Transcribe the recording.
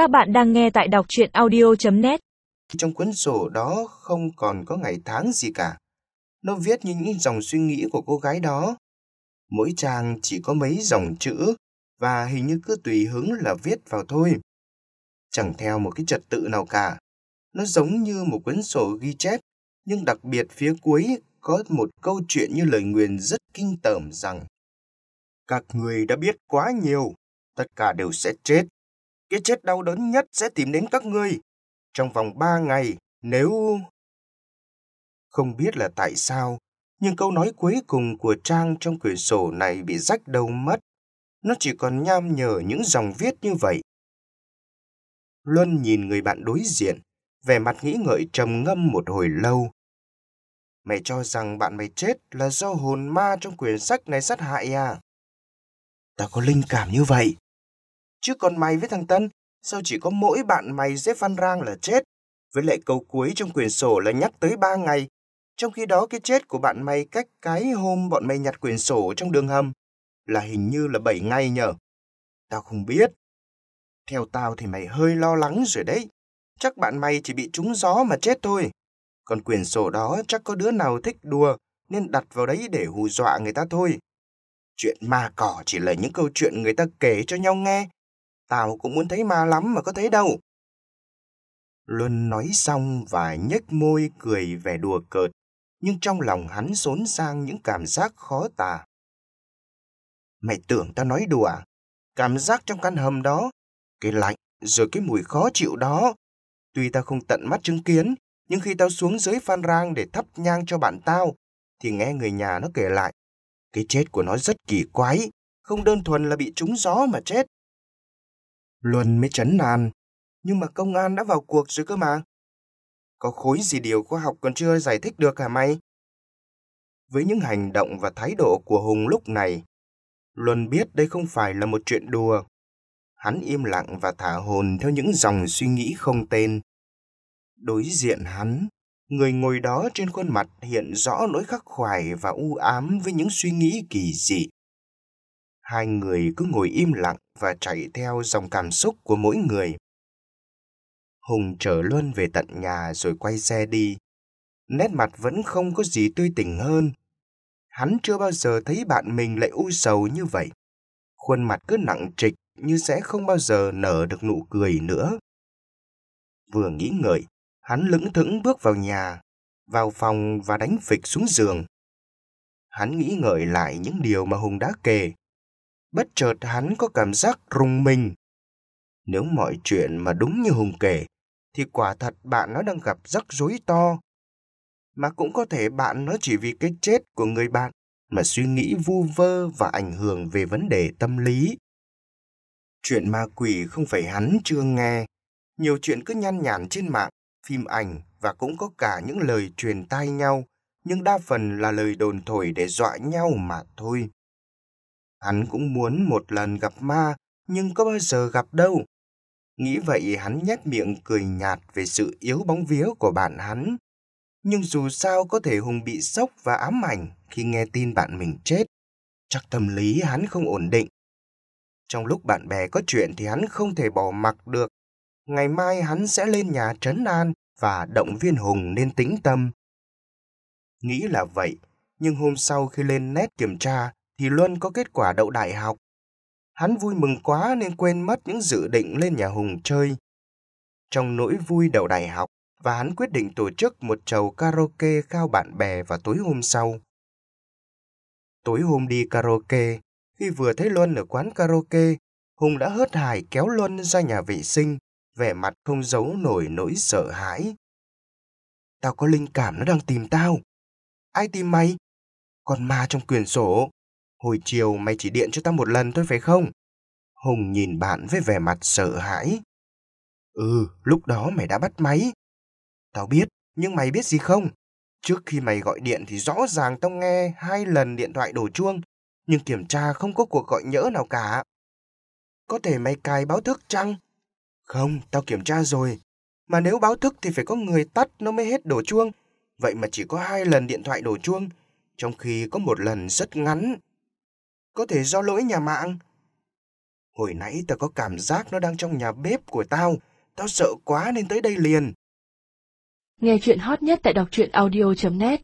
Các bạn đang nghe tại đọc chuyện audio.net Trong cuốn sổ đó không còn có ngày tháng gì cả. Nó viết như những dòng suy nghĩ của cô gái đó. Mỗi trang chỉ có mấy dòng chữ và hình như cứ tùy hứng là viết vào thôi. Chẳng theo một cái trật tự nào cả. Nó giống như một cuốn sổ ghi chép, nhưng đặc biệt phía cuối có một câu chuyện như lời nguyền rất kinh tởm rằng Các người đã biết quá nhiều, tất cả đều sẽ chết. Cái chết đau đớn nhất sẽ tìm đến các ngươi. Trong vòng ba ngày, nếu... Không biết là tại sao, nhưng câu nói cuối cùng của Trang trong quyển sổ này bị rách đầu mất. Nó chỉ còn nham nhở những dòng viết như vậy. Luân nhìn người bạn đối diện, vẻ mặt nghĩ ngợi trầm ngâm một hồi lâu. Mày cho rằng bạn mày chết là do hồn ma trong quyển sách này sát hại à? Ta có linh cảm như vậy. Chứ còn mày với thằng Tân, sao chỉ có mỗi bạn mày xếp Văn Rang là chết? Với lại câu cuối trong quyển sổ là nhắc tới ba ngày. Trong khi đó cái chết của bạn mày cách cái hôm bọn mày nhặt quyển sổ trong đường hầm là hình như là bảy ngày nhở. Tao không biết. Theo tao thì mày hơi lo lắng rồi đấy. Chắc bạn mày chỉ bị trúng gió mà chết thôi. Còn quyển sổ đó chắc có đứa nào thích đùa nên đặt vào đấy để hù dọa người ta thôi. Chuyện ma cỏ chỉ là những câu chuyện người ta kể cho nhau nghe. Tao cũng muốn thấy ma lắm mà có thấy đâu. Luân nói xong và nhếch môi cười vẻ đùa cợt, nhưng trong lòng hắn xốn sang những cảm giác khó tả. Mày tưởng tao nói đùa à? Cảm giác trong căn hầm đó, cái lạnh rồi cái mùi khó chịu đó. Tuy tao không tận mắt chứng kiến, nhưng khi tao xuống dưới Phan Rang để thắp nhang cho bạn tao, thì nghe người nhà nó kể lại. Cái chết của nó rất kỳ quái, không đơn thuần là bị trúng gió mà chết. Luân mới chấn nàn, nhưng mà công an đã vào cuộc rồi cơ mà. Có khối gì điều khoa học còn chưa giải thích được hả mày? Với những hành động và thái độ của Hùng lúc này, Luân biết đây không phải là một chuyện đùa. Hắn im lặng và thả hồn theo những dòng suy nghĩ không tên. Đối diện hắn, người ngồi đó trên khuôn mặt hiện rõ nỗi khắc khoải và u ám với những suy nghĩ kỳ dị. Hai người cứ ngồi im lặng và chạy theo dòng cảm xúc của mỗi người. Hùng chở Luân về tận nhà rồi quay xe đi. Nét mặt vẫn không có gì tươi tỉnh hơn. Hắn chưa bao giờ thấy bạn mình lại u sầu như vậy. Khuôn mặt cứ nặng trịch như sẽ không bao giờ nở được nụ cười nữa. Vừa nghĩ ngợi, hắn lững thững bước vào nhà, vào phòng và đánh phịch xuống giường. Hắn nghĩ ngợi lại những điều mà Hùng đã kể. Bất chợt hắn có cảm giác rùng mình. Nếu mọi chuyện mà đúng như Hùng kể, thì quả thật bạn nó đang gặp rắc rối to. Mà cũng có thể bạn nó chỉ vì cái chết của người bạn mà suy nghĩ vu vơ và ảnh hưởng về vấn đề tâm lý. Chuyện ma quỷ không phải hắn chưa nghe. Nhiều chuyện cứ nhăn nhản trên mạng, phim ảnh và cũng có cả những lời truyền tai nhau, nhưng đa phần là lời đồn thổi để dọa nhau mà thôi. Hắn cũng muốn một lần gặp ma, nhưng có bao giờ gặp đâu. Nghĩ vậy hắn nhếch miệng cười nhạt về sự yếu bóng vía của bạn hắn. Nhưng dù sao có thể Hùng bị sốc và ám ảnh khi nghe tin bạn mình chết. Chắc tâm lý hắn không ổn định. Trong lúc bạn bè có chuyện thì hắn không thể bỏ mặc được. Ngày mai hắn sẽ lên nhà trấn an và động viên Hùng nên tĩnh tâm. Nghĩ là vậy, nhưng hôm sau khi lên nét kiểm tra thì Luân có kết quả đậu đại học. Hắn vui mừng quá nên quên mất những dự định lên nhà Hùng chơi. Trong nỗi vui đậu đại học, và hắn quyết định tổ chức một chầu karaoke khao bạn bè vào tối hôm sau. Tối hôm đi karaoke, khi vừa thấy Luân ở quán karaoke, Hùng đã hớt hải kéo Luân ra nhà vệ sinh, vẻ mặt không giấu nổi nỗi sợ hãi. Tao có linh cảm nó đang tìm tao. Ai tìm mày? Con ma trong quyển sổ. Hồi chiều mày chỉ điện cho tao một lần thôi phải không? Hùng nhìn bạn với vẻ mặt sợ hãi. Ừ, lúc đó mày đã bắt máy. Tao biết, nhưng mày biết gì không? Trước khi mày gọi điện thì rõ ràng tao nghe hai lần điện thoại đổ chuông, nhưng kiểm tra không có cuộc gọi nhỡ nào cả. Có thể mày cài báo thức chăng? Không, tao kiểm tra rồi. Mà nếu báo thức thì phải có người tắt nó mới hết đổ chuông. Vậy mà chỉ có hai lần điện thoại đổ chuông, trong khi có một lần rất ngắn. Có thể do lỗi nhà mạng. Hồi nãy tao có cảm giác nó đang trong nhà bếp của tao. Tao sợ quá nên tới đây liền. Nghe chuyện hot nhất tại đọc truyện audio.net